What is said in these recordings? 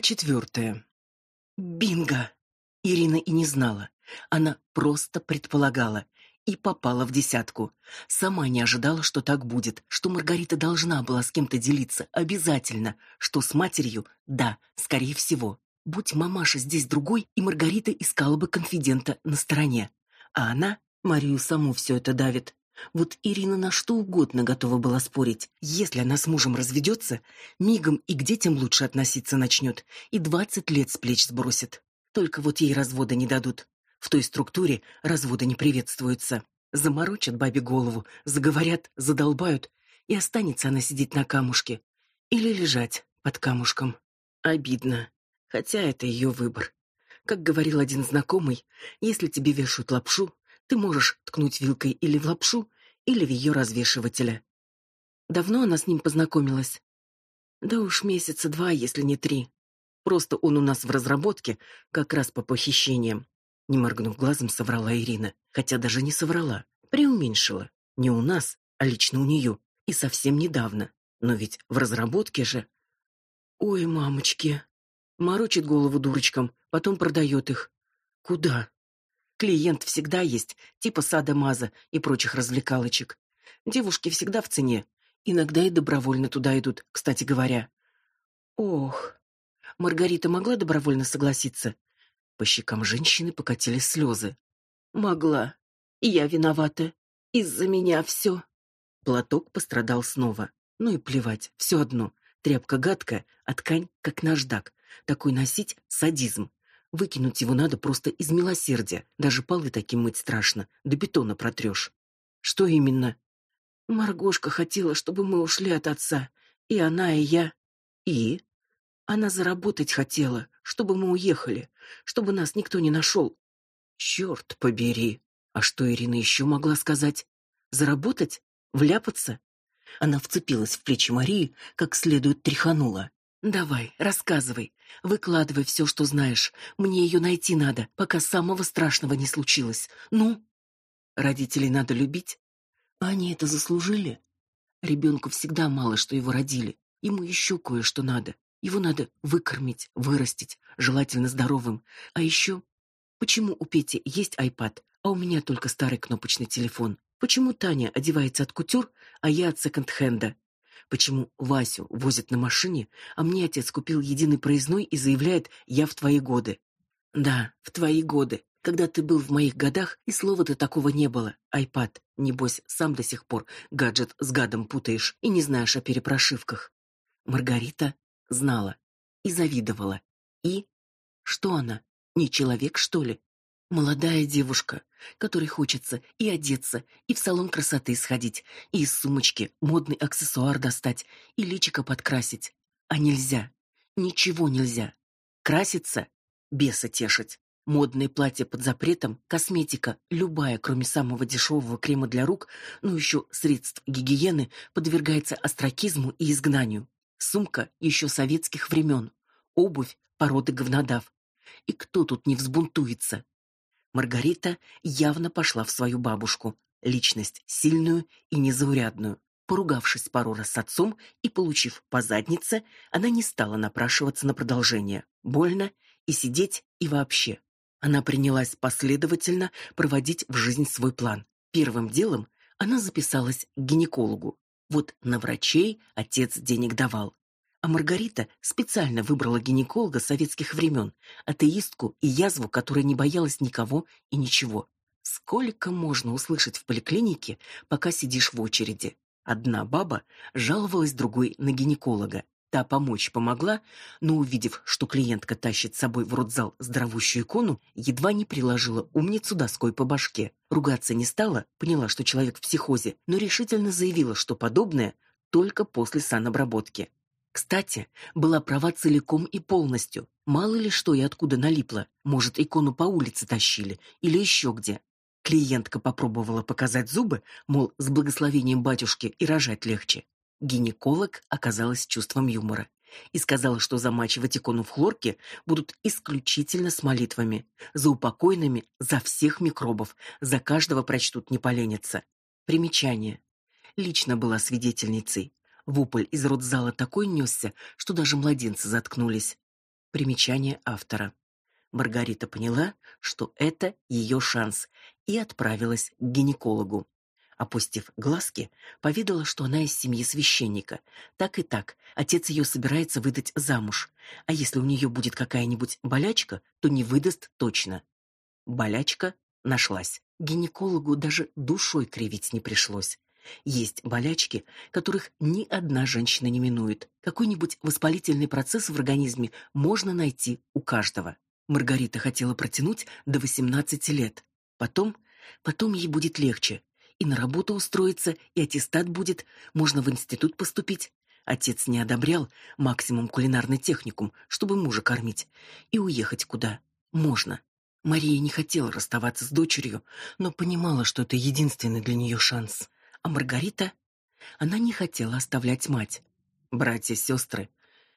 Глава четвертая. Бинго! Ирина и не знала. Она просто предполагала и попала в десятку. Сама не ожидала, что так будет, что Маргарита должна была с кем-то делиться, обязательно, что с матерью, да, скорее всего. Будь мамаша здесь другой, и Маргарита искала бы конфидента на стороне. А она, Марию саму все это давит. Вот Ирина на что угодно готова была спорить. Если она с мужем разведется, мигом и к детям лучше относиться начнет, и двадцать лет с плеч сбросит. Только вот ей развода не дадут. В той структуре разводы не приветствуются. Заморочат бабе голову, заговорят, задолбают, и останется она сидеть на камушке или лежать под камушком. Обидно, хотя это ее выбор. Как говорил один знакомый, если тебе вешают лапшу, ты можешь ткнуть вилкой или в лапшу, или в ее развешивателя. Давно она с ним познакомилась? Да уж месяца два, если не три. Просто он у нас в разработке, как раз по похищениям. Не моргнув глазом, соврала Ирина, хотя даже не соврала, преуменьшила. Не у нас, а лично у нее, и совсем недавно. Но ведь в разработке же. Ой, мамочки. Морочит голову дурочкам, потом продает их. Куда? Клиент всегда есть, типа сада Маза и прочих развлекалочек. Девушки всегда в цене. Иногда и добровольно туда идут, кстати говоря. Ох. Маргарита могла добровольно согласиться. По щекам женщины покатились слезы. Могла. Я виновата. Из-за меня все. Платок пострадал снова. Ну и плевать, все одно. Тряпка гадкая, а ткань как наждак. Такой носить садизм. Выкинуть его надо просто из милосердия. Даже полы таким мыть страшно, до бетона протрешь. Что именно? Маргошка хотела, чтобы мы ушли от отца, и она, и я. И она заработать хотела, чтобы мы уехали, чтобы нас никто не нашел. Черт побери. А что Ирина еще могла сказать? Заработать? Вляпаться? Она вцепилась в плечи Марии, как следует тряханула. Давай, рассказывай. Выкладывай все, что знаешь. Мне ее найти надо, пока самого страшного не случилось. Ну, родителей надо любить. Они это заслужили. Ребенку всегда мало, что его родили. Ему еще кое-что надо. Его надо выкормить, вырастить, желательно здоровым. А еще, почему у Пети есть iPad, а у меня только старый кнопочный телефон? Почему Таня одевается от кутюр, а я от секонд-хенда? Почему Васю возят на машине, а мне отец купил единый проездной и заявляет: "Я в твои годы". Да, в твои годы. Когда ты был в моих годах, и слова-то такого не было. Айпад, небось, сам до сих пор гаджет с гадом путаешь и не знаешь о перепрошивках. Маргарита знала и завидовала. И что она? Не человек, что ли? Молодая девушка, которой хочется и одеться, и в салон красоты сходить, и из сумочки модный аксессуар достать, и личико подкрасить. А нельзя. Ничего нельзя. Краситься беса тешить. Модные платья под запретом, косметика, любая, кроме самого дешевого крема для рук, ну еще средств гигиены, подвергается остракизму и изгнанию. Сумка еще советских времен, обувь породы говнодав. И кто тут не взбунтуется? Маргарита явно пошла в свою бабушку, личность сильную и незаурядную. Поругавшись пару раз с отцом и получив по заднице, она не стала напрашиваться на продолжение. Больно и сидеть, и вообще. Она принялась последовательно проводить в жизнь свой план. Первым делом она записалась к гинекологу. Вот на врачей отец денег давал. А Маргарита специально выбрала гинеколога советских времен, атеистку и язву, которая не боялась никого и ничего. Сколько можно услышать в поликлинике, пока сидишь в очереди? Одна баба жаловалась другой на гинеколога. Та помочь помогла, но увидев, что клиентка тащит с собой в родзал здоровущую икону, едва не приложила умницу доской по башке. Ругаться не стала, поняла, что человек в психозе, но решительно заявила, что подобное только после санобработки. Кстати, была права целиком и полностью. Мало ли что и откуда налипло. Может, икону по улице тащили или еще где. Клиентка попробовала показать зубы, мол, с благословением батюшки и рожать легче. Гинеколог оказалась чувством юмора и сказала, что замачивать икону в хлорке будут исключительно с молитвами, за упокойными, за всех микробов, за каждого прочтут не поленятся. Примечание. Лично была свидетельницей. Вопль из родзала такой несся, что даже младенцы заткнулись. Примечание автора. Маргарита поняла, что это ее шанс, и отправилась к гинекологу. Опустив глазки, поведала, что она из семьи священника. Так и так, отец ее собирается выдать замуж. А если у нее будет какая-нибудь болячка, то не выдаст точно. Болячка нашлась. Гинекологу даже душой кривить не пришлось. Есть болячки, которых ни одна женщина не минует. Какой-нибудь воспалительный процесс в организме можно найти у каждого. Маргарита хотела протянуть до 18 лет. Потом, потом ей будет легче. И на работу устроиться, и аттестат будет, можно в институт поступить. Отец не одобрял максимум кулинарный техникум, чтобы мужа кормить, и уехать куда можно. Мария не хотела расставаться с дочерью, но понимала, что это единственный для нее шанс. А Маргарита, она не хотела оставлять мать. Братья, сестры,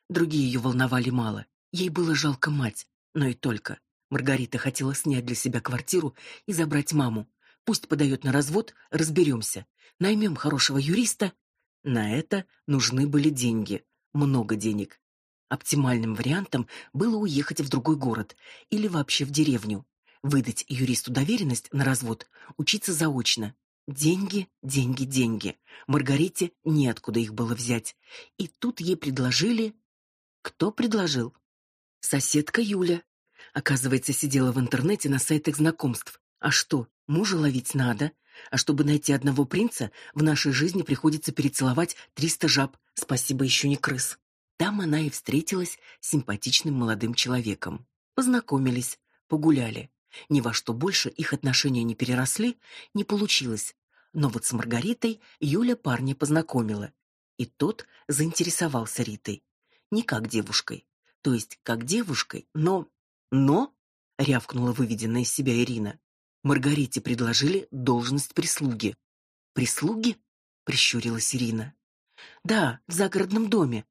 другие ее волновали мало. Ей было жалко мать, но и только. Маргарита хотела снять для себя квартиру и забрать маму. Пусть подает на развод, разберемся. Наймем хорошего юриста. На это нужны были деньги, много денег. Оптимальным вариантом было уехать в другой город или вообще в деревню, выдать юристу доверенность на развод, учиться заочно. Деньги, деньги, деньги. Маргарите неоткуда их было взять. И тут ей предложили... Кто предложил? Соседка Юля. Оказывается, сидела в интернете на сайтах знакомств. А что, Мужа ловить надо, а чтобы найти одного принца, в нашей жизни приходится перецеловать триста жаб, спасибо еще не крыс. Там она и встретилась с симпатичным молодым человеком. Познакомились, погуляли. Ни во что больше их отношения не переросли, не получилось. Но вот с Маргаритой Юля парня познакомила, и тот заинтересовался Ритой. Не как девушкой, то есть как девушкой, но но рявкнула выведенная из себя Ирина. Маргарите предложили должность прислуги. Прислуги? прищурилась Ирина. Да, в загородном доме.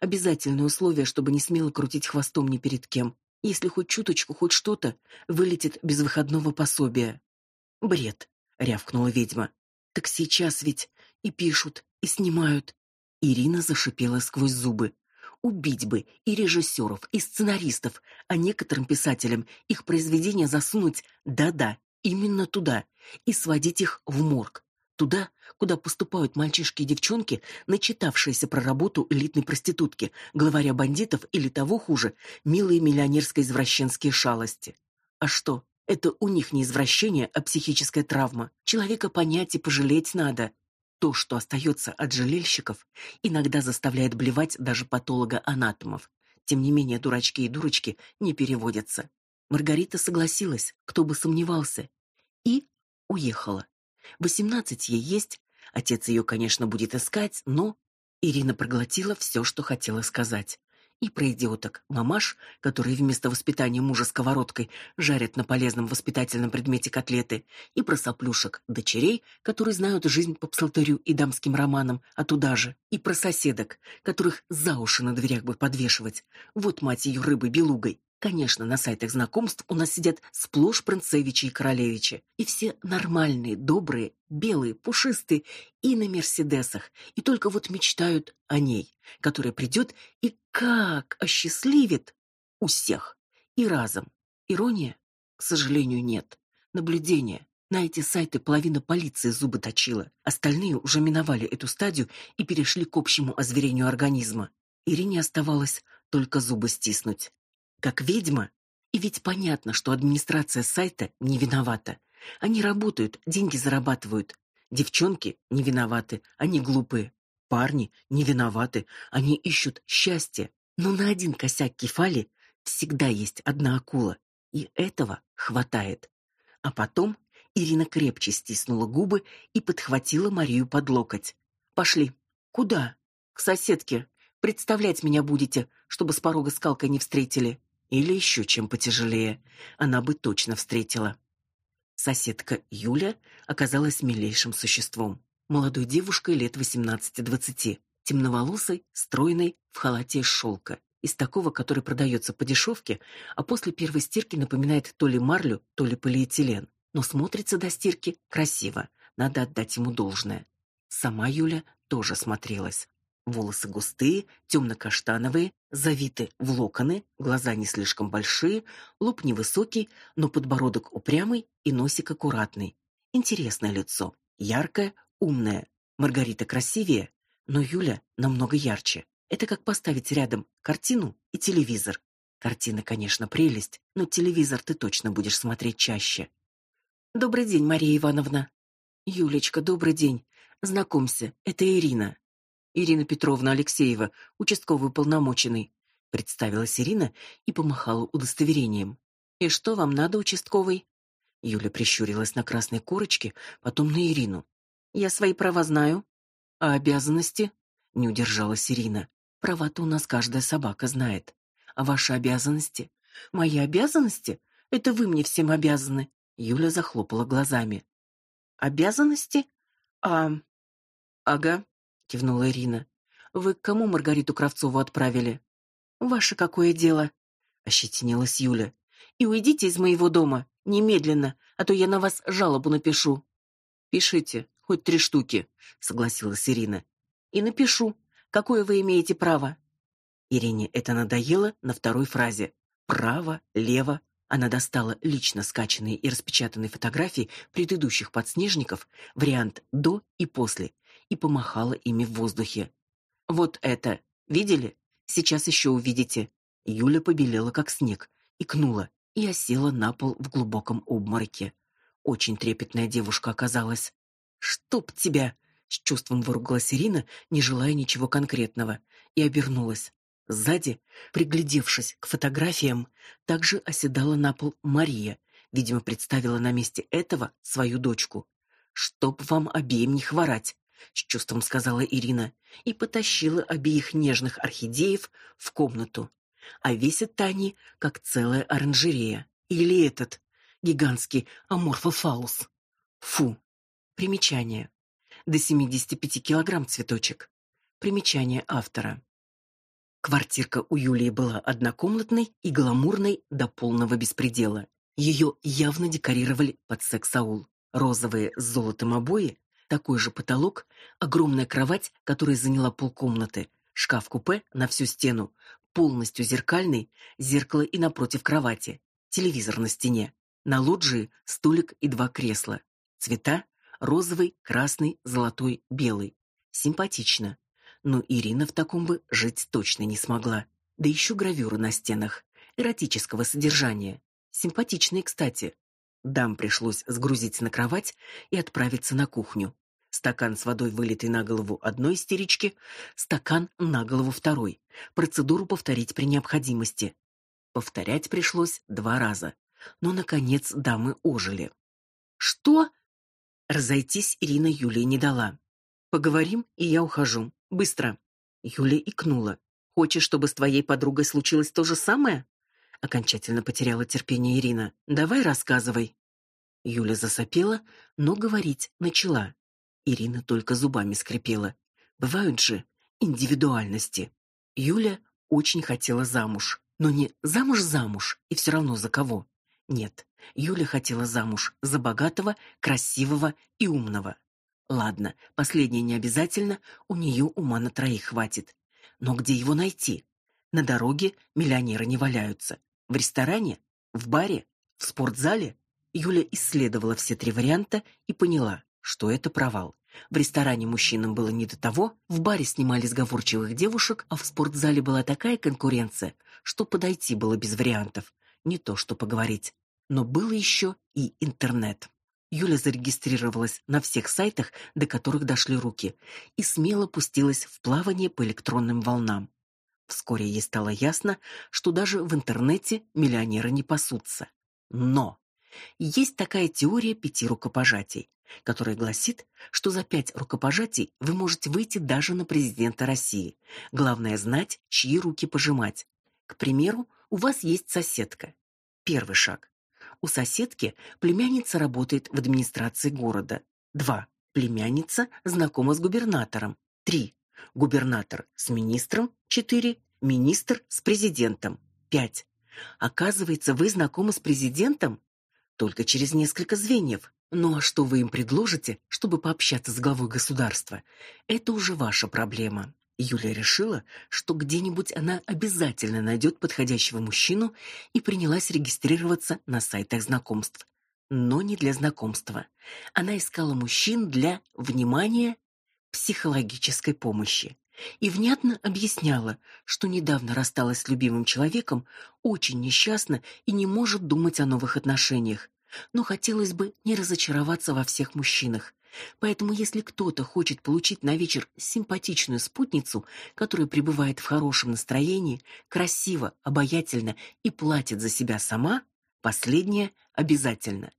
Обязательное условие, чтобы не смело крутить хвостом ни перед кем. Если хоть чуточку, хоть что-то, вылетит без выходного пособия. Бред, рявкнула ведьма. Так сейчас ведь и пишут, и снимают. Ирина зашипела сквозь зубы. Убить бы и режиссеров, и сценаристов, а некоторым писателям их произведения засунуть, да-да, именно туда и сводить их в морг, туда, куда поступают мальчишки и девчонки, начитавшиеся про работу элитной проститутки, главаря бандитов или того хуже, милые миллионерско-извращенские шалости. А что? Это у них не извращение, а психическая травма. Человека понять и пожалеть надо. То, что остается от жалельщиков, иногда заставляет блевать даже патолога-анатомов. Тем не менее, дурачки и дурочки не переводятся. Маргарита согласилась, кто бы сомневался, и уехала. Восемнадцать ей есть, отец ее, конечно, будет искать, но Ирина проглотила все, что хотела сказать. И про идиоток, мамаш, которые вместо воспитания мужа сковородкой жарят на полезном воспитательном предмете котлеты, и про соплюшек, дочерей, которые знают жизнь по псалтырю и дамским романам, а туда же, и про соседок, которых за уши на дверях бы подвешивать. Вот мать ее рыбы белугой. Конечно, на сайтах знакомств у нас сидят сплошь принцевичи и королевичи, и все нормальные, добрые, белые, пушистые и на мерседесах, и только вот мечтают о ней, которая придет и как осчастливит у всех и разом. Ирония? К сожалению, нет. Наблюдение. На эти сайты половина полиции зубы точила. Остальные уже миновали эту стадию и перешли к общему озверению организма. Ирине оставалось только зубы стиснуть как ведьма. И ведь понятно, что администрация сайта не виновата. Они работают, деньги зарабатывают. Девчонки не виноваты, они глупые. Парни не виноваты, они ищут счастье. Но на один косяк кефали всегда есть одна акула, и этого хватает. А потом Ирина крепче стиснула губы и подхватила Марию под локоть. Пошли. Куда? К соседке. Представлять меня будете, чтобы с порога скалкой не встретили. Или еще чем потяжелее. Она бы точно встретила. Соседка Юля оказалась милейшим существом. Молодой девушкой лет 18-20, темноволосой, стройной, в халате из шелка, из такого, который продается по дешевке, а после первой стирки напоминает то ли марлю, то ли полиэтилен. Но смотрится до стирки красиво, надо отдать ему должное. Сама Юля тоже смотрелась. Волосы густые, темно-каштановые, завиты в локоны, глаза не слишком большие, лоб невысокий, но подбородок упрямый и носик аккуратный. Интересное лицо, яркое, умное. Маргарита красивее, но Юля намного ярче. Это как поставить рядом картину и телевизор. Картина, конечно, прелесть, но телевизор ты точно будешь смотреть чаще. Добрый день, Мария Ивановна. Юлечка, добрый день. Знакомься, это Ирина. Ирина Петровна Алексеева, участковый полномоченный, представилась Ирина и помахала удостоверением. И что вам надо, участковый? Юля прищурилась на красной корочке, потом на Ирину. Я свои права знаю, а обязанности? Не удержалась Ирина. Права-то у нас каждая собака знает. А ваши обязанности? Мои обязанности? Это вы мне всем обязаны. Юля захлопала глазами. Обязанности? А Ага, кивнула Ирина. Вы к кому Маргариту Кравцову отправили? Ваше какое дело? ощетинилась Юля. И уйдите из моего дома немедленно, а то я на вас жалобу напишу. Пишите, хоть три штуки, согласилась Ирина. И напишу. Какое вы имеете право? Ирине это надоело на второй фразе. Право, лево. Она достала лично скачанные и распечатанные фотографии предыдущих подснежников, вариант до и после, и помахала ими в воздухе. Вот это, видели? Сейчас еще увидите. Юля побелела как снег, икнула и осела на пол в глубоком обмороке. Очень трепетная девушка оказалась. Чтоб тебя, с чувством выругалась Ирина, не желая ничего конкретного, и обернулась. Сзади, приглядевшись к фотографиям, также оседала на пол Мария, видимо, представила на месте этого свою дочку. Чтоб вам обеим не хворать, с чувством сказала Ирина и потащила обеих нежных орхидеев в комнату. А весят они как целая оранжерея. Или этот гигантский аморфофалус. Фу. Примечание. До 75 килограмм цветочек. Примечание автора. Квартирка у Юлии была однокомнатной и гламурной до полного беспредела. Ее явно декорировали под секс-аул. Розовые с золотом обои, такой же потолок, огромная кровать, которая заняла полкомнаты, шкаф-купе на всю стену, полностью зеркальный, зеркало и напротив кровати, телевизор на стене, на лоджии столик и два кресла. Цвета розовый, красный, золотой, белый. Симпатично. Но Ирина в таком бы жить точно не смогла. Да еще гравюры на стенах эротического содержания. Симпатичные, кстати. Дам пришлось сгрузить на кровать и отправиться на кухню. Стакан с водой, вылитый на голову одной истерички, стакан на голову второй. Процедуру повторить при необходимости. Повторять пришлось два раза. Но наконец дамы ожили. Что? Разойтись Ирина Юлии не дала. Поговорим, и я ухожу. Быстро. Юля икнула. Хочешь, чтобы с твоей подругой случилось то же самое? Окончательно потеряла терпение Ирина. Давай рассказывай. Юля засопела, но говорить начала. Ирина только зубами скрипела. Бывают же индивидуальности. Юля очень хотела замуж, но не замуж-замуж, и все равно за кого. Нет, Юля хотела замуж за богатого, красивого и умного. Ладно, последнее не обязательно, у нее ума на троих хватит. Но где его найти? На дороге миллионеры не валяются. В ресторане? В баре? В спортзале? Юля исследовала все три варианта и поняла, что это провал. В ресторане мужчинам было не до того, в баре снимали сговорчивых девушек, а в спортзале была такая конкуренция, что подойти было без вариантов, не то что поговорить. Но был еще и интернет. Юля зарегистрировалась на всех сайтах, до которых дошли руки, и смело пустилась в плавание по электронным волнам. Вскоре ей стало ясно, что даже в интернете миллионеры не пасутся. Но есть такая теория пяти рукопожатий, которая гласит, что за пять рукопожатий вы можете выйти даже на президента России. Главное знать, чьи руки пожимать. К примеру, у вас есть соседка. Первый шаг. У соседки племянница работает в администрации города. Два. Племянница знакома с губернатором. Три. Губернатор с министром. 4. Министр с президентом. 5. Оказывается, вы знакомы с президентом только через несколько звеньев. Ну а что вы им предложите, чтобы пообщаться с главой государства? Это уже ваша проблема. Юля решила, что где-нибудь она обязательно найдет подходящего мужчину и принялась регистрироваться на сайтах знакомств. Но не для знакомства. Она искала мужчин для внимания психологической помощи и внятно объясняла, что недавно рассталась с любимым человеком, очень несчастна и не может думать о новых отношениях. Но хотелось бы не разочароваться во всех мужчинах. Поэтому если кто-то хочет получить на вечер симпатичную спутницу, которая пребывает в хорошем настроении, красиво, обаятельно и платит за себя сама, последнее обязательно.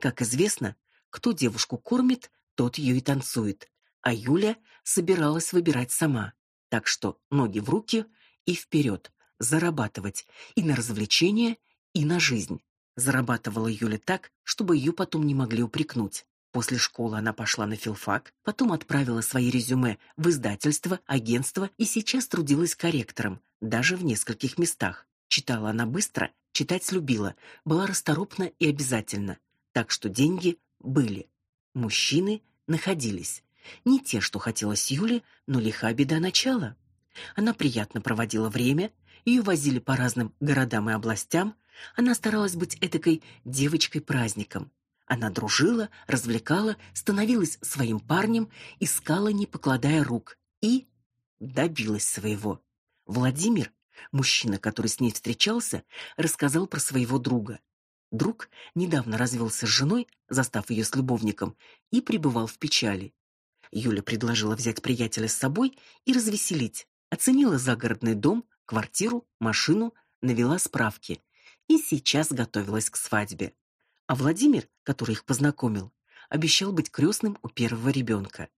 Как известно, кто девушку кормит, тот ее и танцует а Юля собиралась выбирать сама. Так что ноги в руки и вперед, зарабатывать и на развлечения, и на жизнь. Зарабатывала Юля так, чтобы ее потом не могли упрекнуть. После школы она пошла на филфак, потом отправила свои резюме в издательство, агентство и сейчас трудилась корректором, даже в нескольких местах. Читала она быстро, читать любила, была расторопна и обязательна. Так что деньги были. Мужчины находились. Не те, что хотелось Юле, но лиха беда начала. Она приятно проводила время, ее возили по разным городам и областям, она старалась быть этакой девочкой-праздником. Она дружила, развлекала, становилась своим парнем, искала, не покладая рук, и добилась своего. Владимир, мужчина, который с ней встречался, рассказал про своего друга. Друг недавно развелся с женой, застав ее с любовником, и пребывал в печали. Юля предложила взять приятеля с собой и развеселить. Оценила загородный дом, квартиру, машину, навела справки и сейчас готовилась к свадьбе. А Владимир, который их познакомил, обещал быть крестным у первого ребенка.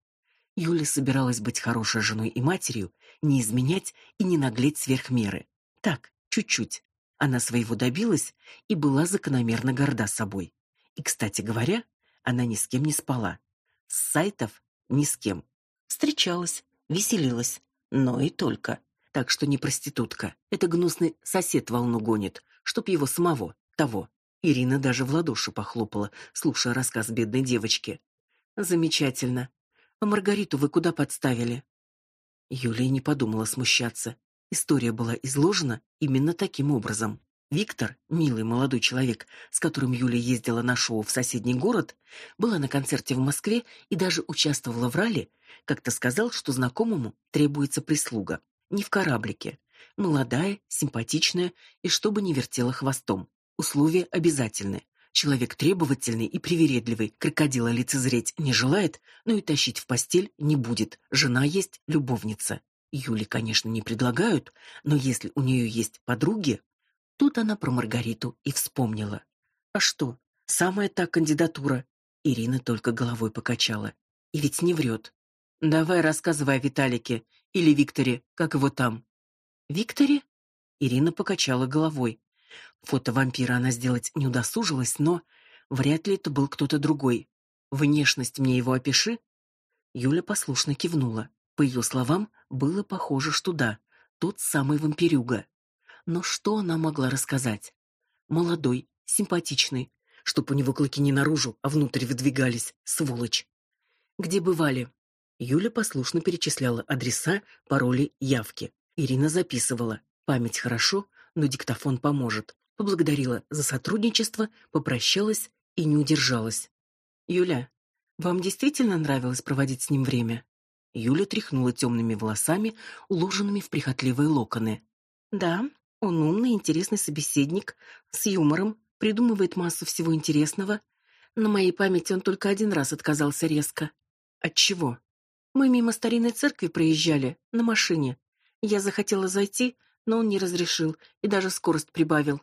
Юля собиралась быть хорошей женой и матерью, не изменять и не наглеть сверх меры. Так, чуть-чуть. Она своего добилась и была закономерно горда собой. И, кстати говоря, она ни с кем не спала. С сайтов ни с кем. Встречалась, веселилась, но и только. Так что не проститутка. Это гнусный сосед волну гонит, чтоб его самого, того. Ирина даже в ладоши похлопала, слушая рассказ бедной девочки. Замечательно. А Маргариту вы куда подставили? Юлия не подумала смущаться. История была изложена именно таким образом. Виктор, милый молодой человек, с которым Юля ездила на шоу в соседний город, была на концерте в Москве и даже участвовала в ралли, как-то сказал, что знакомому требуется прислуга, не в кораблике, молодая, симпатичная и чтобы не вертела хвостом. Условия обязательны. Человек требовательный и привередливый, крокодила лицезреть не желает, но и тащить в постель не будет. Жена есть, любовница. Юле, конечно, не предлагают, но если у нее есть подруги, Тут она про Маргариту и вспомнила. А что? Самая та кандидатура. Ирина только головой покачала. И ведь не врет. Давай рассказывай о Виталике или Викторе, как его там. Викторе? Ирина покачала головой. Фото вампира она сделать не удосужилась, но вряд ли это был кто-то другой. Внешность мне его опиши. Юля послушно кивнула. По ее словам, было похоже, что да, тот самый вампирюга. Но что она могла рассказать? Молодой, симпатичный, чтоб у него клыки не наружу, а внутрь выдвигались, сволочь. Где бывали? Юля послушно перечисляла адреса, пароли, явки. Ирина записывала. Память хорошо, но диктофон поможет. Поблагодарила за сотрудничество, попрощалась и не удержалась. Юля, вам действительно нравилось проводить с ним время? Юля тряхнула темными волосами, уложенными в прихотливые локоны. Да, он умный, интересный собеседник, с юмором, придумывает массу всего интересного. На моей памяти он только один раз отказался резко. От чего? Мы мимо старинной церкви проезжали на машине. Я захотела зайти, но он не разрешил и даже скорость прибавил.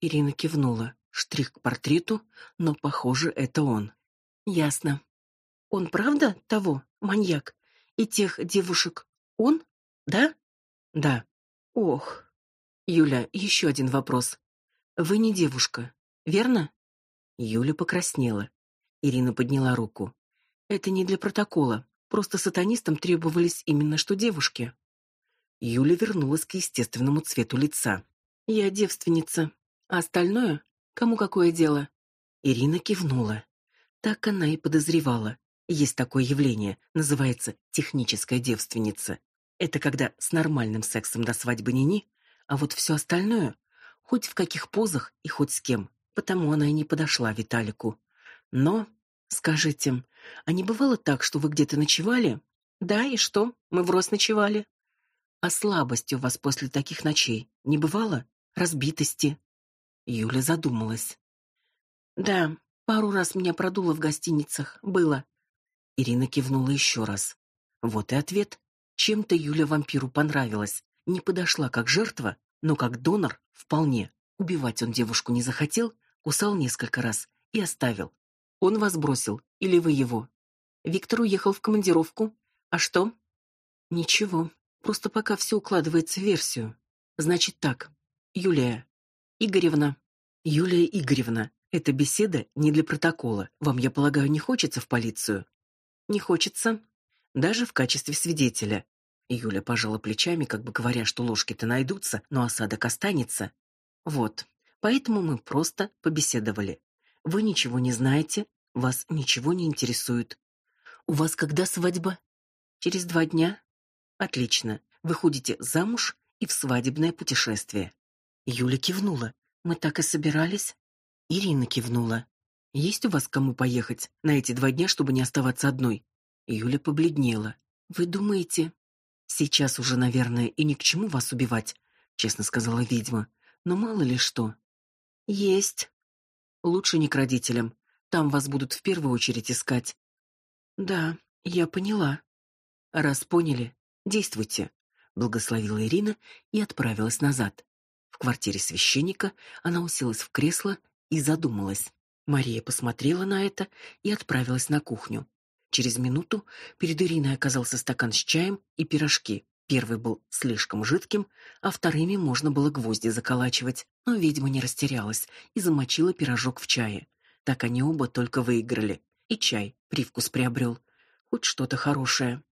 Ирина кивнула. Штрих к портрету, но, похоже, это он. Ясно. Он правда того, маньяк? И тех девушек он? Да? Да. Ох, Юля, еще один вопрос. Вы не девушка, верно? Юля покраснела. Ирина подняла руку. Это не для протокола. Просто сатанистам требовались именно что девушки. Юля вернулась к естественному цвету лица. Я девственница, а остальное кому какое дело? Ирина кивнула. Так она и подозревала. Есть такое явление, называется техническая девственница. Это когда с нормальным сексом до свадьбы ни-ни, а вот все остальное, хоть в каких позах и хоть с кем, потому она и не подошла Виталику. Но, скажите, а не бывало так, что вы где-то ночевали? Да, и что? Мы врозь ночевали. А слабости у вас после таких ночей не бывало? Разбитости? Юля задумалась. Да, пару раз меня продуло в гостиницах, было. Ирина кивнула еще раз. Вот и ответ. Чем-то Юля вампиру понравилась. Не подошла как жертва, но как донор вполне. Убивать он девушку не захотел, кусал несколько раз и оставил. Он вас бросил или вы его? Виктор уехал в командировку. А что? Ничего. Просто пока все укладывается в версию. Значит так. Юлия Игоревна. Юлия Игоревна, эта беседа не для протокола. Вам, я полагаю, не хочется в полицию? Не хочется. Даже в качестве свидетеля. Юля пожала плечами, как бы говоря, что ложки-то найдутся, но осадок останется. Вот. Поэтому мы просто побеседовали. Вы ничего не знаете, вас ничего не интересует. У вас когда свадьба? Через два дня. Отлично. Выходите замуж и в свадебное путешествие. Юля кивнула. Мы так и собирались. Ирина кивнула. Есть у вас кому поехать на эти два дня, чтобы не оставаться одной? Юля побледнела. Вы думаете, сейчас уже, наверное, и ни к чему вас убивать, честно сказала ведьма. Но мало ли что. Есть. Лучше не к родителям. Там вас будут в первую очередь искать. Да, я поняла. Раз поняли, действуйте, благословила Ирина и отправилась назад. В квартире священника она уселась в кресло и задумалась. Мария посмотрела на это и отправилась на кухню. Через минуту перед Ириной оказался стакан с чаем и пирожки. Первый был слишком жидким, а вторыми можно было гвозди заколачивать. Но ведьма не растерялась и замочила пирожок в чае. Так они оба только выиграли. И чай привкус приобрел. Хоть что-то хорошее.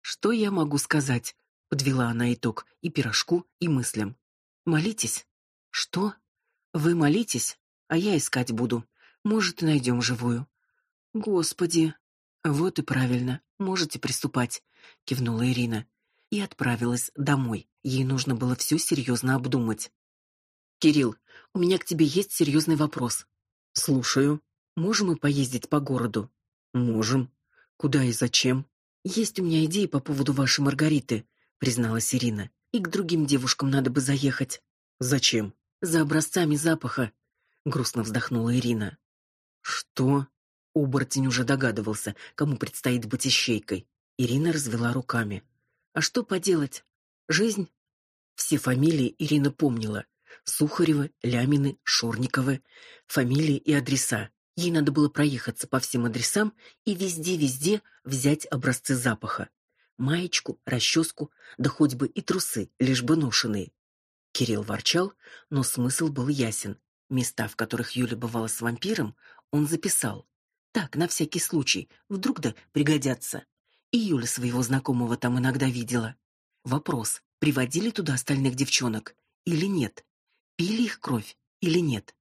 Что я могу сказать? Подвела она итог и пирожку, и мыслям. Молитесь. Что? Вы молитесь, а я искать буду. Может, найдем живую. Господи. Вот и правильно. Можете приступать, кивнула Ирина и отправилась домой. Ей нужно было все серьезно обдумать. Кирилл, у меня к тебе есть серьезный вопрос. Слушаю. Можем мы поездить по городу? Можем. Куда и зачем? Есть у меня идеи по поводу вашей Маргариты, призналась Ирина. И к другим девушкам надо бы заехать. Зачем? За образцами запаха, грустно вздохнула Ирина. Что? Оборотень уже догадывался, кому предстоит быть ищейкой. Ирина развела руками. А что поделать? Жизнь. Все фамилии Ирина помнила: Сухаревы, Лямины, Шорниковы, фамилии и адреса. Ей надо было проехаться по всем адресам и везде-везде взять образцы запаха. Маечку, расческу, да хоть бы и трусы, лишь бы ношеные. Кирилл ворчал, но смысл был ясен. Места, в которых Юля бывала с вампиром, он записал. Так, на всякий случай, вдруг да пригодятся. И Юля своего знакомого там иногда видела. Вопрос: приводили туда остальных девчонок или нет? Пили их кровь или нет?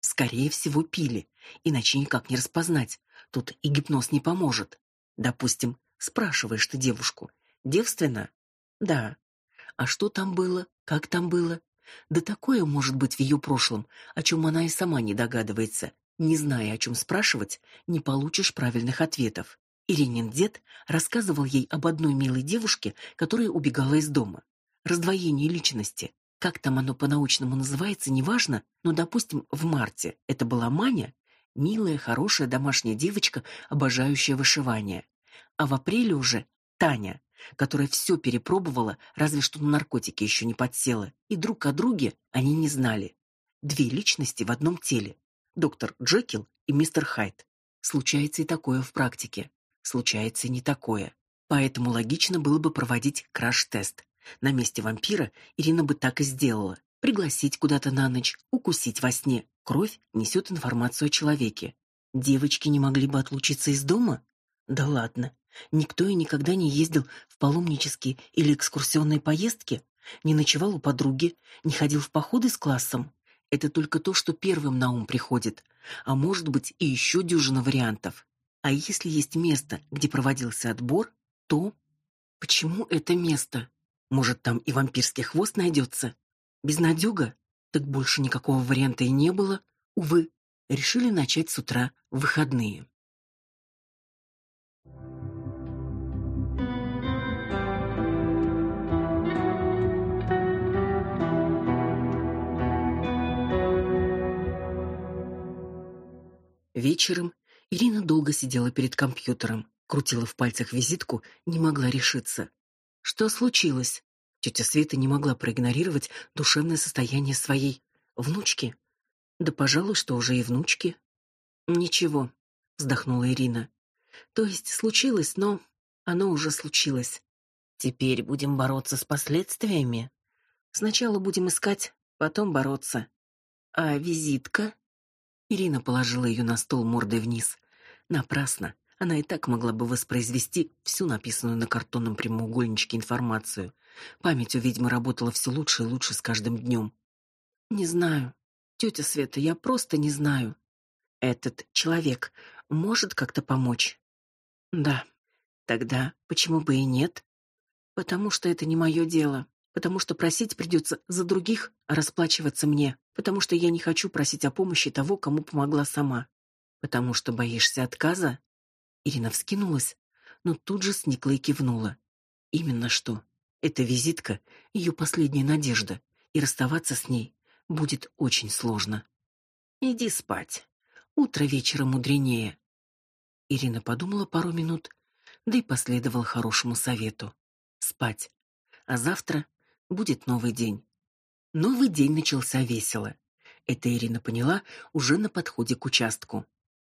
Скорее всего, пили, иначе никак не распознать. Тут и гипноз не поможет. Допустим, спрашиваешь ты девушку: "Девственна?" "Да". А что там было? Как там было? Да такое может быть в ее прошлом, о чем она и сама не догадывается. Не зная, о чем спрашивать, не получишь правильных ответов. Иринин дед рассказывал ей об одной милой девушке, которая убегала из дома. Раздвоение личности. Как там оно по-научному называется, неважно, но, допустим, в марте это была Маня, милая, хорошая домашняя девочка, обожающая вышивание. А в апреле уже Таня, которая все перепробовала, разве что на наркотики еще не подсела, и друг о друге они не знали. Две личности в одном теле. Доктор Джекил и мистер Хайд. Случается и такое в практике случается не такое. Поэтому логично было бы проводить краш-тест. На месте вампира Ирина бы так и сделала. Пригласить куда-то на ночь, укусить во сне. Кровь несет информацию о человеке. Девочки не могли бы отлучиться из дома? Да ладно. Никто и никогда не ездил в паломнические или экскурсионные поездки, не ночевал у подруги, не ходил в походы с классом. Это только то, что первым на ум приходит, а может быть и еще дюжина вариантов. А если есть место, где проводился отбор, то Почему это место? Может, там и вампирский хвост найдется? Безнадёга? Так больше никакого варианта и не было. Увы, решили начать с утра в выходные. Вечером Ирина долго сидела перед компьютером, крутила в пальцах визитку, не могла решиться. Что случилось? Тетя Света не могла проигнорировать душевное состояние своей внучки. Да, пожалуй, что уже и внучки. Ничего, вздохнула Ирина. То есть случилось, но оно уже случилось. Теперь будем бороться с последствиями. Сначала будем искать, потом бороться. А визитка? Ирина положила ее на стол мордой вниз. Напрасно. Она и так могла бы воспроизвести всю написанную на картонном прямоугольничке информацию. Память у ведьмы работала все лучше и лучше с каждым днем. Не знаю. Тетя Света, я просто не знаю. Этот человек может как-то помочь? Да. Тогда почему бы и нет? Потому что это не мое дело потому что просить придется за других, а расплачиваться мне, потому что я не хочу просить о помощи того, кому помогла сама. Потому что боишься отказа? Ирина вскинулась, но тут же сникла и кивнула. Именно что. Эта визитка ее последняя надежда, и расставаться с ней будет очень сложно. Иди спать. Утро вечера мудренее. Ирина подумала пару минут, да и последовала хорошему совету спать. А завтра будет новый день. Новый день начался весело. Это Ирина поняла уже на подходе к участку.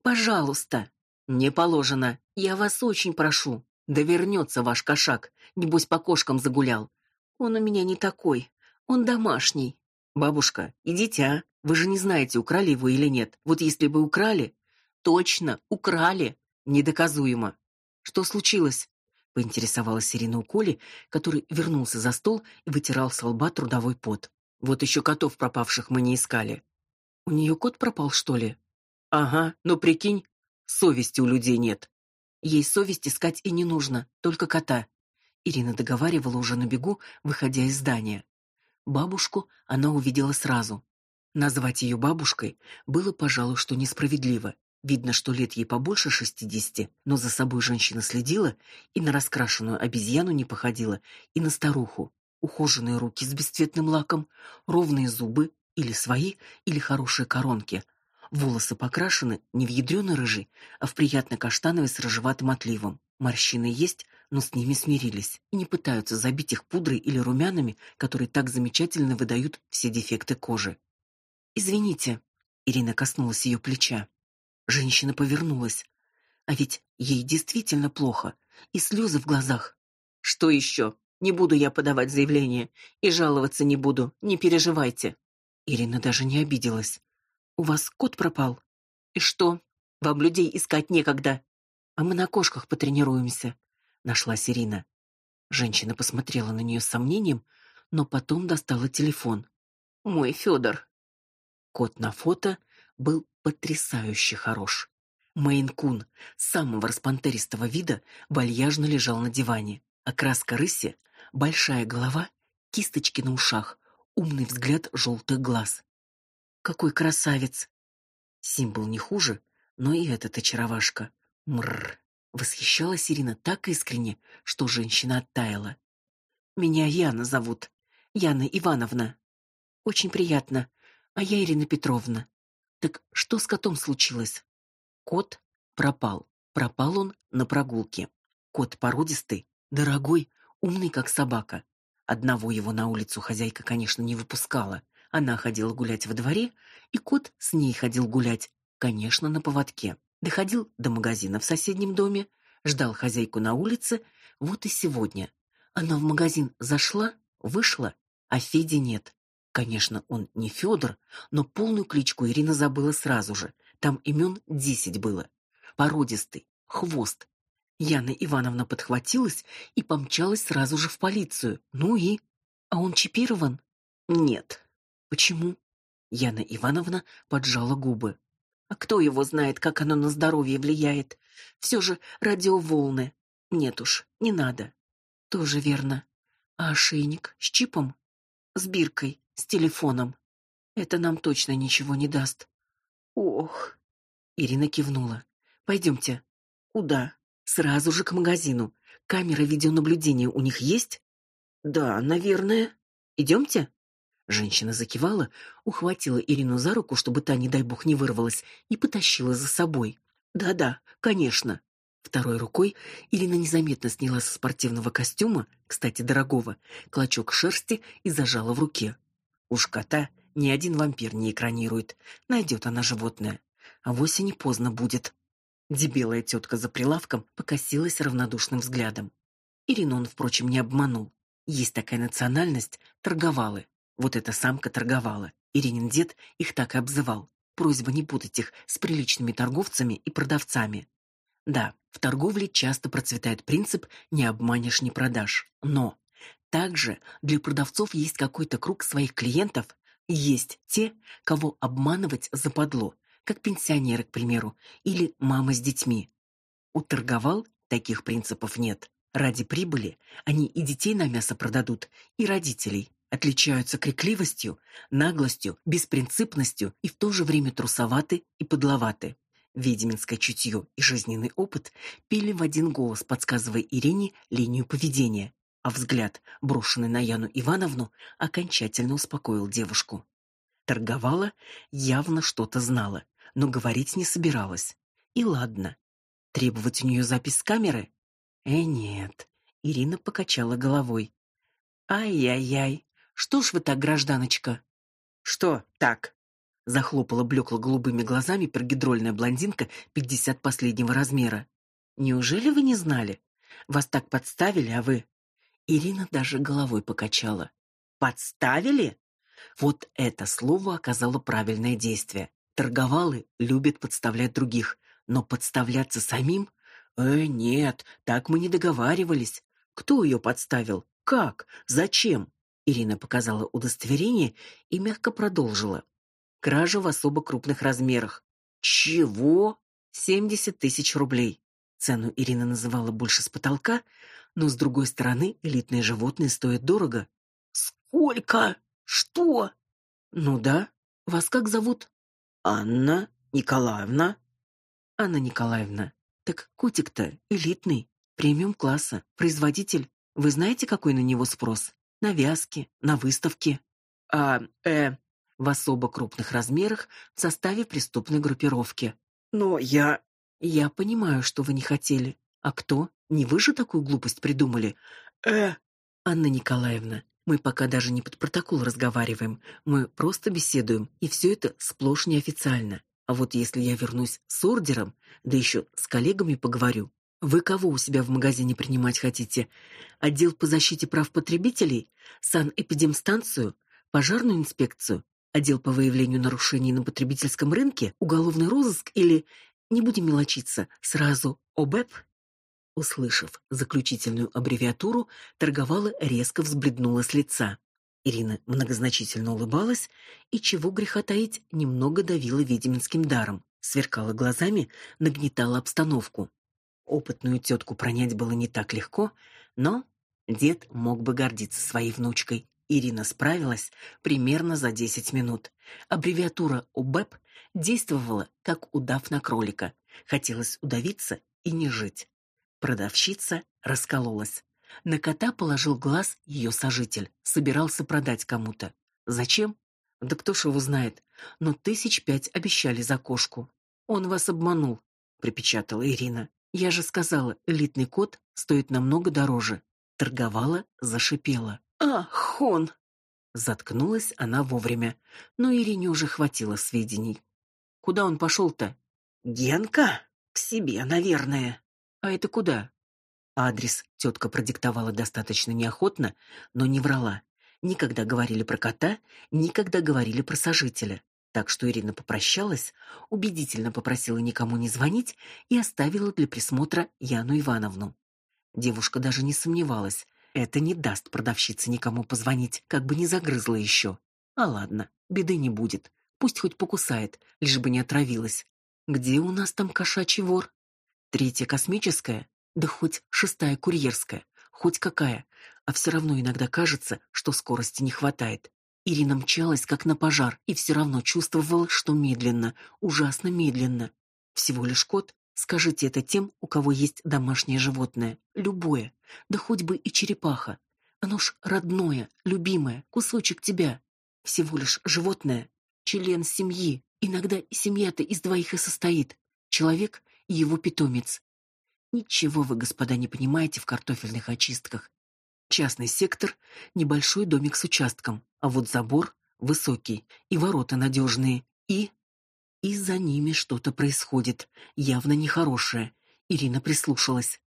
Пожалуйста, не положено. Я вас очень прошу. Да вернется ваш кошак, небось по кошкам загулял. Он у меня не такой. Он домашний. Бабушка, идите, а? Вы же не знаете, украли его или нет. Вот если бы украли, точно, украли. Недоказуемо. Что случилось? Поинтересовалась Ирина у Коли, который вернулся за стол и вытирал с лба трудовой пот. Вот еще котов пропавших мы не искали. У нее кот пропал, что ли? Ага, ну прикинь, совести у людей нет. Ей совесть искать и не нужно, только кота. Ирина договаривала уже на бегу, выходя из здания. Бабушку она увидела сразу. Назвать ее бабушкой было, пожалуй, что несправедливо. Видно, что лет ей побольше шестидесяти, но за собой женщина следила и на раскрашенную обезьяну не походила, и на старуху. Ухоженные руки с бесцветным лаком, ровные зубы, или свои, или хорошие коронки. Волосы покрашены не в ядрёно рыжий, а в приятно каштановый с рыжеватым отливом. Морщины есть, но с ними смирились и не пытаются забить их пудрой или румянами, которые так замечательно выдают все дефекты кожи. Извините, Ирина коснулась ее плеча. Женщина повернулась. А ведь ей действительно плохо, и слезы в глазах. Что еще? Не буду я подавать заявление и жаловаться не буду, не переживайте. Ирина даже не обиделась. У вас кот пропал. И что? Вам людей искать некогда. А мы на кошках потренируемся. Нашла Ирина. Женщина посмотрела на нее с сомнением, но потом достала телефон. Мой Федор. Кот на фото был потрясающе хорош. Мейн-кун самого распантеристого вида вальяжно лежал на диване. Окраска рыси, большая голова, кисточки на ушах, умный взгляд желтых глаз. Какой красавец! Символ не хуже, но и этот очаровашка. Мрр. Восхищалась Ирина так искренне, что женщина оттаяла. Меня Яна зовут. Яна Ивановна. Очень приятно. А я Ирина Петровна. Так что с котом случилось? Кот пропал. Пропал он на прогулке. Кот породистый, дорогой, умный как собака. Одного его на улицу хозяйка, конечно, не выпускала. Она ходила гулять во дворе, и кот с ней ходил гулять, конечно, на поводке. Доходил до магазина в соседнем доме, ждал хозяйку на улице. Вот и сегодня. Она в магазин зашла, вышла, а Феди нет. Конечно, он не Федор, но полную кличку Ирина забыла сразу же. Там имен десять было. Породистый, хвост. Яна Ивановна подхватилась и помчалась сразу же в полицию. Ну и а он чипирован? Нет. Почему? Яна Ивановна поджала губы. А кто его знает, как оно на здоровье влияет? Все же радиоволны. Нет уж, не надо. Тоже верно. А ошейник с чипом, с биркой, с телефоном. Это нам точно ничего не даст. Ох. Ирина кивнула. Пойдемте. Куда? Сразу же к магазину. Камера видеонаблюдения у них есть? Да, наверное. Идемте?» Женщина закивала, ухватила Ирину за руку, чтобы та, не дай бог, не вырвалась, и потащила за собой. Да-да, конечно. Второй рукой Ирина незаметно сняла со спортивного костюма, кстати, дорогого, клочок шерсти и зажала в руке. Уж кота ни один вампир не экранирует. Найдет она животное. А вовсе не поздно будет. Дебелая тетка за прилавком покосилась равнодушным взглядом. Ирину он, впрочем, не обманул. Есть такая национальность торговалы. Вот эта самка торговала. Иринин дед их так и обзывал. Просьба не путать их с приличными торговцами и продавцами. Да, в торговле часто процветает принцип «не обманешь, не продашь». Но также для продавцов есть какой-то круг своих клиентов, есть те, кого обманывать западло, как пенсионеры, к примеру, или мама с детьми. У торговал таких принципов нет. Ради прибыли они и детей на мясо продадут, и родителей. Отличаются крикливостью, наглостью, беспринципностью и в то же время трусоваты и подловаты. Ведьминское чутье и жизненный опыт пели в один голос, подсказывая Ирине линию поведения, а взгляд, брошенный на Яну Ивановну, окончательно успокоил девушку. Торговала, явно что-то знала, но говорить не собиралась. И ладно. Требовать у нее запись с камеры? Э, нет. Ирина покачала головой. Ай-яй-яй. Что ж вы так, гражданочка? Что так? Захлопала блекло-голубыми глазами прогидрольная блондинка пятьдесят последнего размера. Неужели вы не знали? Вас так подставили, а вы Ирина даже головой покачала. Подставили? Вот это слово оказало правильное действие. Торговалы любят подставлять других, но подставляться самим Э, нет, так мы не договаривались. Кто ее подставил? Как? Зачем? Ирина показала удостоверение и мягко продолжила. Кража в особо крупных размерах. Чего? Семьдесят тысяч рублей. Цену Ирина называла больше с потолка, но с другой стороны, элитные животные стоят дорого. Сколько? Что? Ну да. Вас как зовут? Анна Николаевна. Анна Николаевна, так котик-то элитный, премиум-класса, производитель. Вы знаете, какой на него спрос? На вязки, на выставки. А, э, в особо крупных размерах в составе преступной группировки. Но я... Я понимаю, что вы не хотели. А кто? Не вы же такую глупость придумали? Э, Анна Николаевна, мы пока даже не под протокол разговариваем. Мы просто беседуем, и все это сплошь неофициально. А вот если я вернусь с ордером, да еще с коллегами поговорю. Вы кого у себя в магазине принимать хотите? Отдел по защите прав потребителей, санэпидемстанцию, пожарную инспекцию, отдел по выявлению нарушений на потребительском рынке, уголовный розыск или не будем мелочиться, сразу ОБЭП? Услышав заключительную аббревиатуру, торговала резко взбледнула с лица. Ирина многозначительно улыбалась и чего греха таить, немного давила ведьминским даром, сверкала глазами, нагнетала обстановку. Опытную тетку пронять было не так легко, но дед мог бы гордиться своей внучкой. Ирина справилась примерно за 10 минут. Аббревиатура УБЭП действовала как удав на кролика. Хотелось удавиться и не жить. Продавщица раскололась. На кота положил глаз ее сожитель, собирался продать кому-то. Зачем? Да кто ж его знает. Но тысяч пять обещали за кошку. Он вас обманул, припечатала Ирина. Я же сказала, элитный кот стоит намного дороже. Торговала, зашипела. Ах, он. Заткнулась она вовремя, но Ирине уже хватило сведений. Куда он пошел-то? Генка, к себе, наверное. А это куда? Адрес тетка продиктовала достаточно неохотно, но не врала. Никогда говорили про кота, никогда говорили про сожителя. Так что Ирина попрощалась, убедительно попросила никому не звонить и оставила для присмотра Яну Ивановну. Девушка даже не сомневалась, это не даст продавщице никому позвонить, как бы не загрызла еще. А ладно, беды не будет. Пусть хоть покусает, лишь бы не отравилась. Где у нас там кошачий вор? Третья космическая? Да хоть шестая курьерская, хоть какая, а все равно иногда кажется, что скорости не хватает. Ирина мчалась как на пожар и все равно чувствовала, что медленно, ужасно медленно. Всего лишь кот, скажите это тем, у кого есть домашнее животное, любое, да хоть бы и черепаха. Оно ж родное, любимое, кусочек тебя. Всего лишь животное, член семьи. Иногда семья-то из двоих и состоит. Человек и его питомец. Ничего вы, господа, не понимаете в картофельных очистках. Частный сектор, небольшой домик с участком, а вот забор высокий и ворота надежные, и и за ними что-то происходит, явно нехорошее. Ирина прислушалась.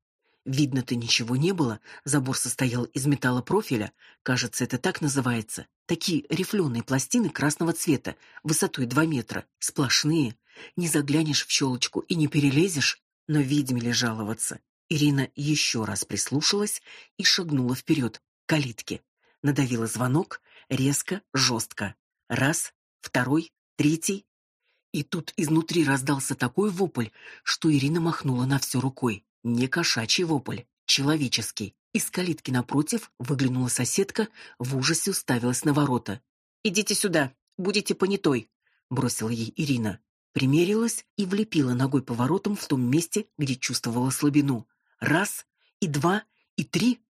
Видно-то ничего не было, забор состоял из металлопрофиля, кажется, это так называется. Такие рифленые пластины красного цвета, высотой 2 метра, сплошные. Не заглянешь в щелочку и не перелезешь, но ведьме ли жаловаться. Ирина еще раз прислушалась и шагнула вперед, к калитке. Надавила звонок, резко, жестко. Раз, второй, третий. И тут изнутри раздался такой вопль, что Ирина махнула на все рукой. Не кошачий вопль, человеческий. Из калитки напротив выглянула соседка, в ужасе уставилась на ворота. «Идите сюда, будете понятой», — бросила ей Ирина. Примерилась и влепила ногой по воротам в том месте, где чувствовала слабину. Раз, и два, и три.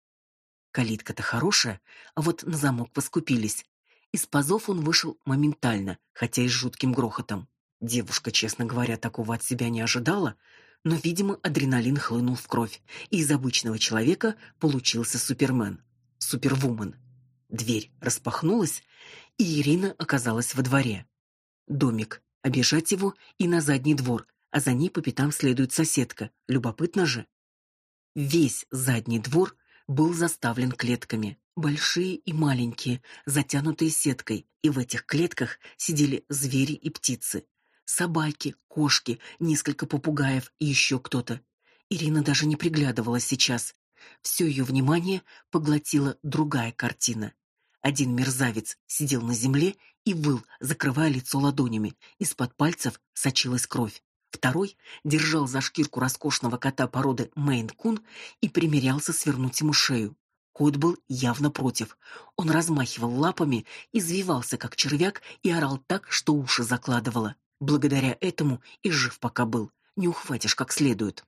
Калитка-то хорошая, а вот на замок поскупились. Из пазов он вышел моментально, хотя и с жутким грохотом. Девушка, честно говоря, такого от себя не ожидала, но, видимо, адреналин хлынул в кровь, и из обычного человека получился супермен, супервумен. Дверь распахнулась, и Ирина оказалась во дворе. Домик, обежать его и на задний двор, а за ней по пятам следует соседка. Любопытно же. Весь задний двор был заставлен клетками, большие и маленькие, затянутые сеткой, и в этих клетках сидели звери и птицы собаки, кошки, несколько попугаев и еще кто-то. Ирина даже не приглядывалась сейчас. Все ее внимание поглотила другая картина. Один мерзавец сидел на земле и выл, закрывая лицо ладонями. Из-под пальцев сочилась кровь. Второй держал за шкирку роскошного кота породы Мейн-кун и примерялся свернуть ему шею. Кот был явно против. Он размахивал лапами, извивался как червяк и орал так, что уши закладывало. Благодаря этому и жив пока был, не ухватишь как следует.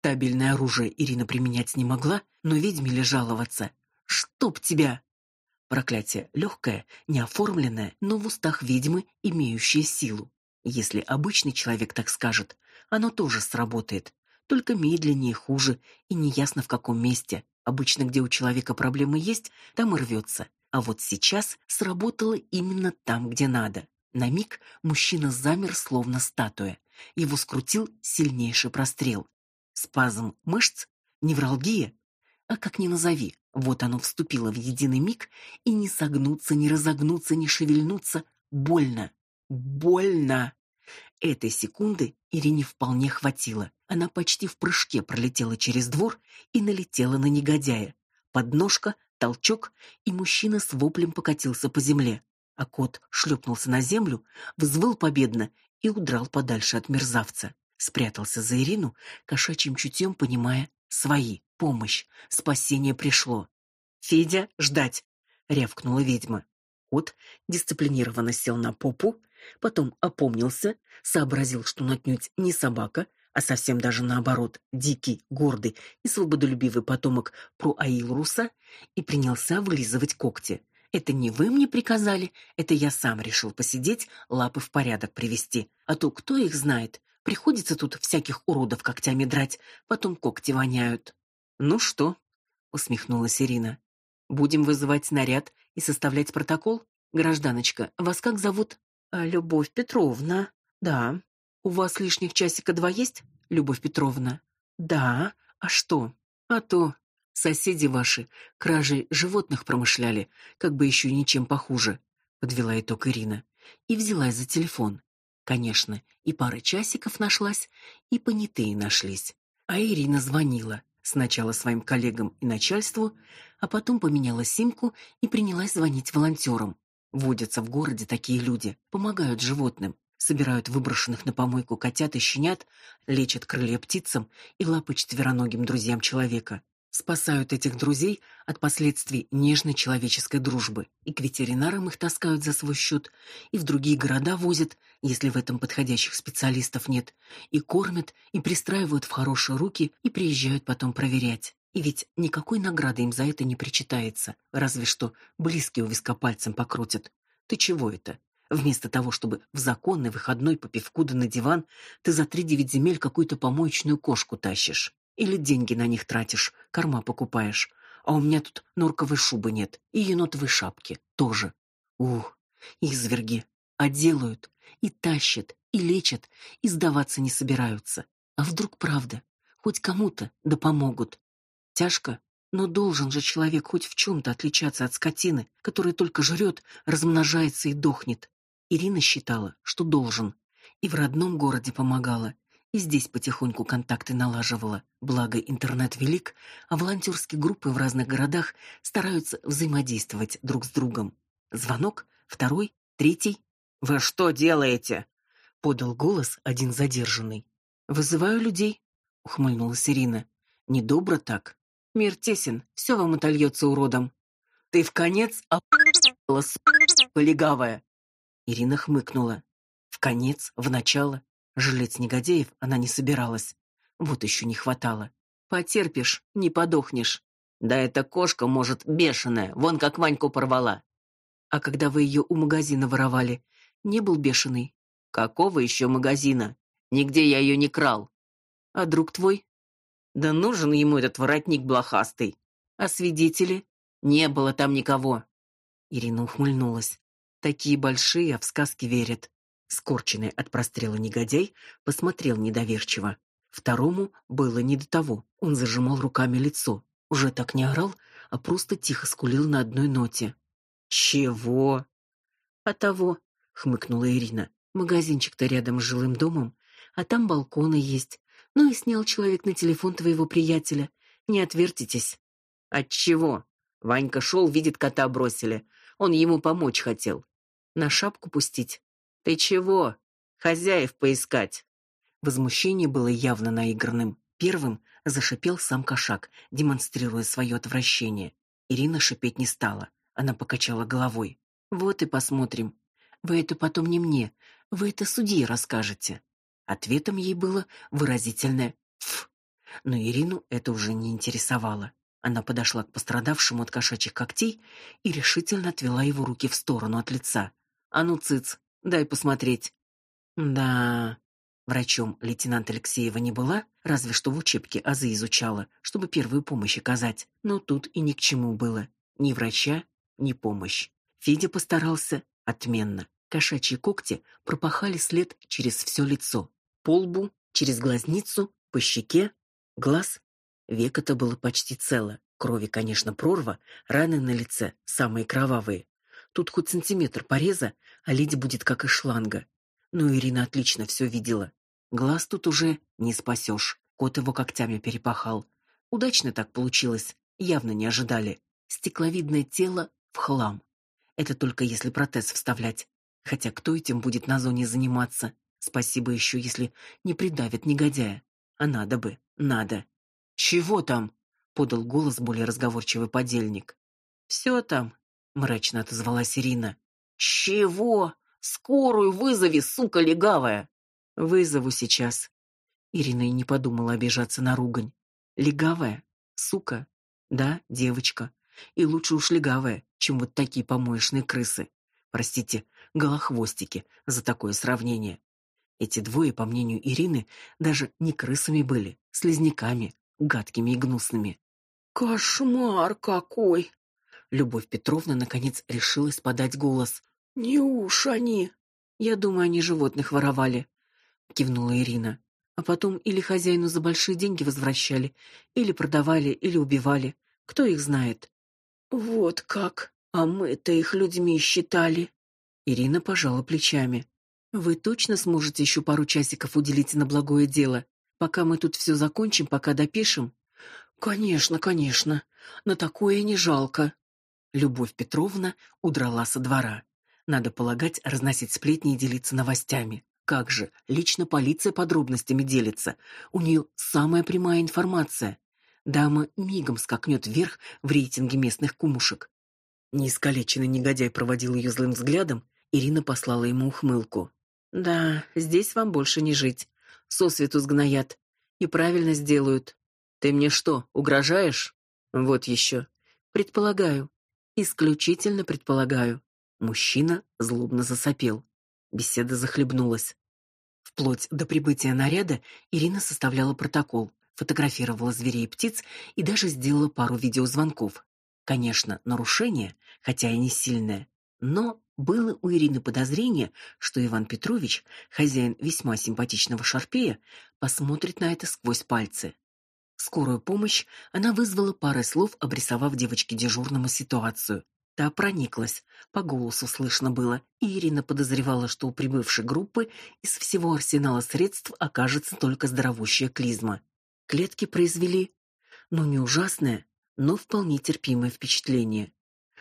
Табельное оружие Ирина применять не могла, но ведьме ли жаловаться? Чтоб тебя! Проклятие легкое, неоформленное, но в устах ведьмы имеющее силу. Если обычный человек так скажет, оно тоже сработает, только медленнее, хуже и неясно в каком месте. Обычно, где у человека проблемы есть, там и рвется. А вот сейчас сработало именно там, где надо. На миг мужчина замер, словно статуя. Его скрутил сильнейший прострел. Спазм мышц, невралгия, а как ни назови, вот оно вступило в единый миг, и не согнуться, не разогнуться, не шевельнуться больно. Больно. Этой секунды Ирине вполне хватило. Она почти в прыжке пролетела через двор и налетела на негодяя. Подножка, толчок, и мужчина с воплем покатился по земле а кот шлепнулся на землю, взвыл победно и удрал подальше от мерзавца. Спрятался за Ирину, кошачьим чутьем понимая свои, помощь, спасение пришло. «Федя, ждать!» — рявкнула ведьма. Кот дисциплинированно сел на попу, потом опомнился, сообразил, что отнюдь не собака, а совсем даже наоборот, дикий, гордый и свободолюбивый потомок Пруаилруса, и принялся вылизывать когти. Это не вы мне приказали, это я сам решил посидеть, лапы в порядок привести. А то кто их знает? Приходится тут всяких уродов когтями драть, потом когти воняют. Ну что? усмехнулась Ирина. Будем вызывать наряд и составлять протокол? Гражданочка, вас как зовут? А, Любовь Петровна. Да. У вас лишних часика два есть, Любовь Петровна? Да. А что? А то Соседи ваши кражей животных промышляли, как бы еще ничем похуже, подвела итог Ирина и взялась за телефон. Конечно, и пара часиков нашлась, и понятые нашлись. А Ирина звонила сначала своим коллегам и начальству, а потом поменяла симку и принялась звонить волонтерам. Водятся в городе такие люди, помогают животным, собирают выброшенных на помойку котят и щенят, лечат крылья птицам и лапы четвероногим друзьям человека. Спасают этих друзей от последствий нежной человеческой дружбы. И к ветеринарам их таскают за свой счет, и в другие города возят, если в этом подходящих специалистов нет, и кормят, и пристраивают в хорошие руки, и приезжают потом проверять. И ведь никакой награды им за это не причитается, разве что близкие у виска пальцем покрутят. Ты чего это? Вместо того, чтобы в законный выходной по да на диван, ты за три девять земель какую-то помоечную кошку тащишь. Или деньги на них тратишь, корма покупаешь. А у меня тут норковой шубы нет и енотовой шапки тоже. Ух, изверги. А делают, и тащат, и лечат, и сдаваться не собираются. А вдруг правда? Хоть кому-то да помогут. Тяжко, но должен же человек хоть в чем то отличаться от скотины, которая только жрет, размножается и дохнет. Ирина считала, что должен, и в родном городе помогала, и здесь потихоньку контакты налаживала. Благо интернет велик, а волонтерские группы в разных городах стараются взаимодействовать друг с другом. Звонок, второй, третий. Вы что делаете? подал голос один задержанный. Вызываю людей, ухмыльнулась Ирина. Недобро так. Мир тесен, все вам отольется уродом. Ты в конец опала, полегавая. Ирина хмыкнула. В конец, в начало. Жалеть негодяев она не собиралась. Вот еще не хватало. Потерпишь, не подохнешь. Да эта кошка, может, бешеная, вон как Ваньку порвала. А когда вы ее у магазина воровали, не был бешеный? Какого еще магазина? Нигде я ее не крал. А друг твой? Да нужен ему этот воротник блохастый. А свидетели? Не было там никого. Ирина ухмыльнулась. Такие большие, а в сказки верят. Скорченный от прострела негодяй посмотрел недоверчиво. Второму было не до того. Он зажимал руками лицо. Уже так не орал, а просто тихо скулил на одной ноте. Чего? А того, хмыкнула Ирина. Магазинчик-то рядом с жилым домом, а там балконы есть. Ну и снял человек на телефон твоего приятеля. Не отвертитесь. От чего? Ванька шел, видит кота бросили. Он ему помочь хотел. На шапку пустить. Ты чего? Хозяев поискать. Возмущение было явно наигранным. Первым зашипел сам кошак, демонстрируя свое отвращение. Ирина шипеть не стала. Она покачала головой. Вот и посмотрим. Вы это потом не мне, вы это судье расскажете. Ответом ей было выразительное «ф». Но Ирину это уже не интересовало. Она подошла к пострадавшему от кошачьих когтей и решительно отвела его руки в сторону от лица. «А ну, цыц, Дай посмотреть. Да, врачом лейтенант Алексеева не была, разве что в учебке азы изучала, чтобы первую помощь оказать. Но тут и ни к чему было. Ни врача, ни помощь. Федя постарался отменно. Кошачьи когти пропахали след через все лицо. По лбу, через глазницу, по щеке, глаз. Веко-то было почти цело. Крови, конечно, прорва, раны на лице самые кровавые. Тут хоть сантиметр пореза, а леди будет как из шланга. Но Ирина отлично все видела. Глаз тут уже не спасешь. Кот его когтями перепахал. Удачно так получилось, явно не ожидали. Стекловидное тело в хлам. Это только если протез вставлять. Хотя кто этим будет на зоне заниматься? Спасибо еще, если не придавит негодяя. А надо бы, надо. Чего там? подал голос более разговорчивый подельник. Все там, мрачно отозвалась Ирина. Чего? Скорую вызови, сука легавая. Вызову сейчас. Ирина и не подумала обижаться на ругань. Легавая? Сука? Да, девочка. И лучше уж легавая, чем вот такие помоечные крысы. Простите, голохвостики за такое сравнение. Эти двое, по мнению Ирины, даже не крысами были, слизняками, гадкими и гнусными. Кошмар какой, Любовь Петровна наконец решилась подать голос. Не уж они. Я думаю, они животных воровали, кивнула Ирина. А потом или хозяину за большие деньги возвращали, или продавали, или убивали. Кто их знает? Вот как. А мы-то их людьми считали. Ирина пожала плечами. Вы точно сможете еще пару часиков уделить на благое дело, пока мы тут все закончим, пока допишем? Конечно, конечно. На такое не жалко. Любовь Петровна удрала со двора. Надо полагать, разносить сплетни и делиться новостями. Как же, лично полиция подробностями делится. У нее самая прямая информация. дама мигом скакнет вверх в рейтинге местных кумушек. Неискалеченный негодяй проводил ее злым взглядом, Ирина послала ему ухмылку. Да, здесь вам больше не жить. Сосвету сгноят и правильно сделают. Ты мне что, угрожаешь? Вот еще. Предполагаю, исключительно предполагаю. Мужчина злобно засопел. Беседа захлебнулась. Вплоть до прибытия наряда Ирина составляла протокол, фотографировала зверей и птиц и даже сделала пару видеозвонков. Конечно, нарушение, хотя и не сильное, но было у Ирины подозрение, что Иван Петрович, хозяин весьма симпатичного шарпея, посмотрит на это сквозь пальцы. Скорую помощь она вызвала парой слов, обрисовав девочке дежурному ситуацию. Та прониклась, по голосу слышно было, и Ирина подозревала, что у прибывшей группы из всего арсенала средств окажется только здоровущая клизма. Клетки произвели, ну не ужасное, но вполне терпимое впечатление.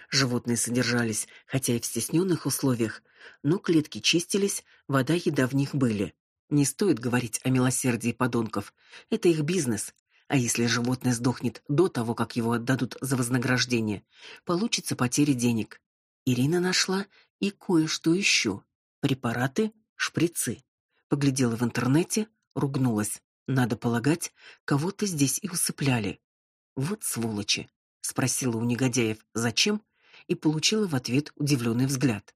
Животные содержались, хотя и в стесненных условиях, но клетки чистились, вода, еда в них были. Не стоит говорить о милосердии подонков. Это их бизнес, а если животное сдохнет до того, как его отдадут за вознаграждение, получится потеря денег. Ирина нашла и кое-что еще. Препараты, шприцы. Поглядела в интернете, ругнулась. Надо полагать, кого-то здесь и усыпляли. Вот сволочи, спросила у негодяев: "Зачем?" и получила в ответ удивленный взгляд.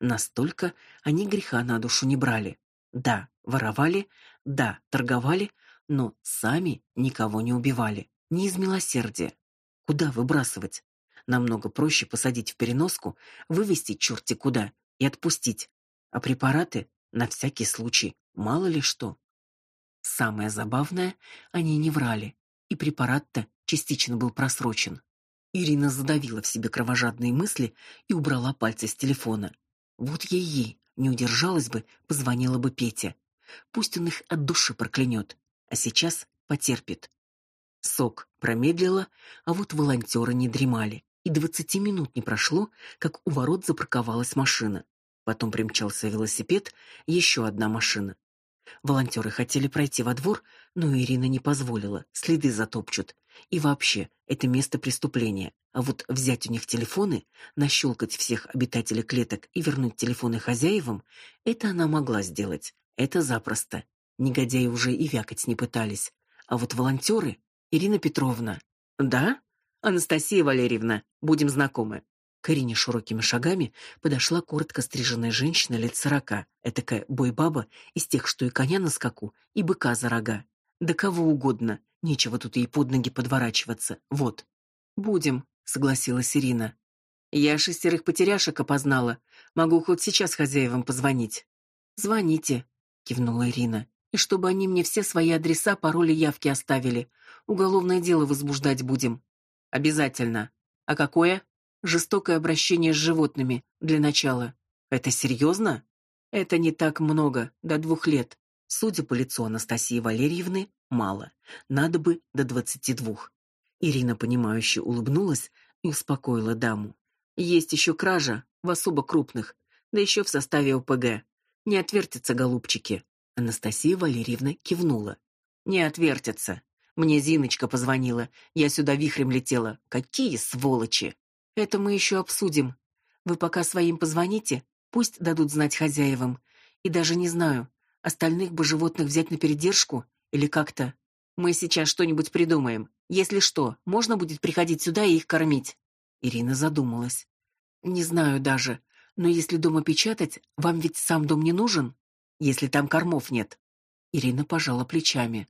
Настолько они греха на душу не брали. Да, воровали, да, торговали, но сами никого не убивали, не из милосердия. Куда выбрасывать? Намного проще посадить в переноску, вывести черти куда и отпустить. А препараты на всякий случай, мало ли что. Самое забавное, они не врали, и препарат-то частично был просрочен. Ирина задавила в себе кровожадные мысли и убрала пальцы с телефона. Вот ей-ей, не удержалась бы, позвонила бы Петя. Пусть он их от души проклянет а сейчас потерпит. Сок промедлила, а вот волонтеры не дремали. И двадцати минут не прошло, как у ворот запарковалась машина. Потом примчался велосипед, еще одна машина. Волонтеры хотели пройти во двор, но Ирина не позволила, следы затопчут. И вообще, это место преступления. А вот взять у них телефоны, нащелкать всех обитателей клеток и вернуть телефоны хозяевам, это она могла сделать. Это запросто. Негодяи уже и вякать не пытались. А вот волонтеры... Ирина Петровна... Да? Анастасия Валерьевна, будем знакомы. К Ирине широкими шагами подошла коротко стриженная женщина лет сорока, этакая бойбаба из тех, что и коня на скаку, и быка за рога. Да кого угодно, нечего тут ей под ноги подворачиваться. Вот. Будем, согласилась Ирина. Я шестерых потеряшек опознала. Могу хоть сейчас хозяевам позвонить. Звоните, кивнула Ирина и чтобы они мне все свои адреса, пароли, явки оставили. Уголовное дело возбуждать будем. Обязательно. А какое? Жестокое обращение с животными для начала. Это серьезно? Это не так много, до двух лет. Судя по лицу Анастасии Валерьевны, мало. Надо бы до двадцати двух. Ирина понимающе улыбнулась и успокоила даму. Есть еще кража в особо крупных, да еще в составе ОПГ. Не отвертятся голубчики. Анастасия Валерьевна кивнула. Не отвертятся. Мне Зиночка позвонила. Я сюда вихрем летела. Какие сволочи. Это мы еще обсудим. Вы пока своим позвоните, пусть дадут знать хозяевам. И даже не знаю, остальных бы животных взять на передержку или как-то. Мы сейчас что-нибудь придумаем. Если что, можно будет приходить сюда и их кормить. Ирина задумалась. Не знаю даже, но если дома печатать, вам ведь сам дом не нужен? Если там кормов нет. Ирина пожала плечами.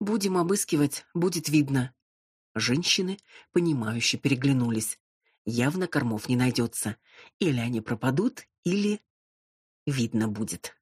Будем обыскивать, будет видно. Женщины, понимающе переглянулись. Явно кормов не найдется. Или они пропадут, или видно будет.